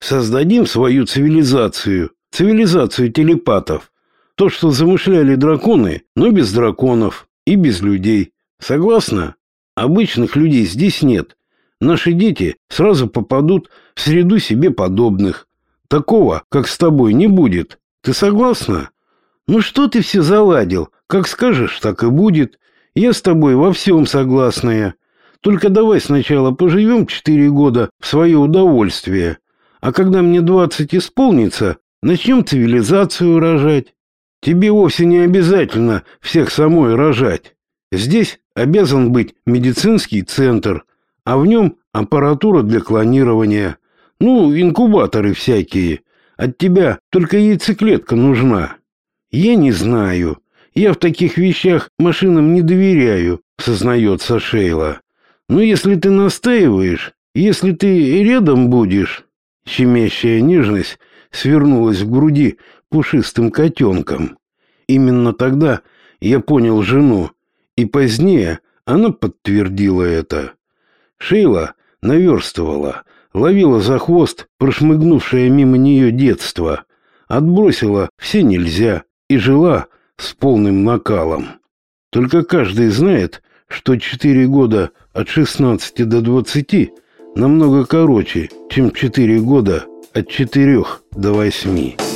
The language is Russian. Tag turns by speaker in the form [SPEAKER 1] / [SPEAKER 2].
[SPEAKER 1] Создадим свою цивилизацию, цивилизацию телепатов. То, что замышляли драконы, но без драконов и без людей. Согласна? Обычных людей здесь нет. Наши дети сразу попадут в среду себе подобных. Такого, как с тобой, не будет. Ты согласна? Ну что ты все заладил? Как скажешь, так и будет. Я с тобой во всем согласная. Только давай сначала поживем четыре года в свое удовольствие. А когда мне двадцать исполнится, начнем цивилизацию рожать. Тебе вовсе не обязательно всех самой рожать. Здесь обязан быть медицинский центр, а в нем аппаратура для клонирования. Ну, инкубаторы всякие. От тебя только яйцеклетка нужна. Я не знаю. Я в таких вещах машинам не доверяю, сознается Шейла. Но если ты настаиваешь, если ты рядом будешь... Щемящая нежность свернулась в груди пушистым котенком. Именно тогда я понял жену, и позднее она подтвердила это. Шейла наверстывала, ловила за хвост прошмыгнувшее мимо нее детство, отбросила все нельзя и жила с полным накалом. Только каждый знает, что четыре года от 16 до 20 намного короче, чем четыре года от 4 до 8.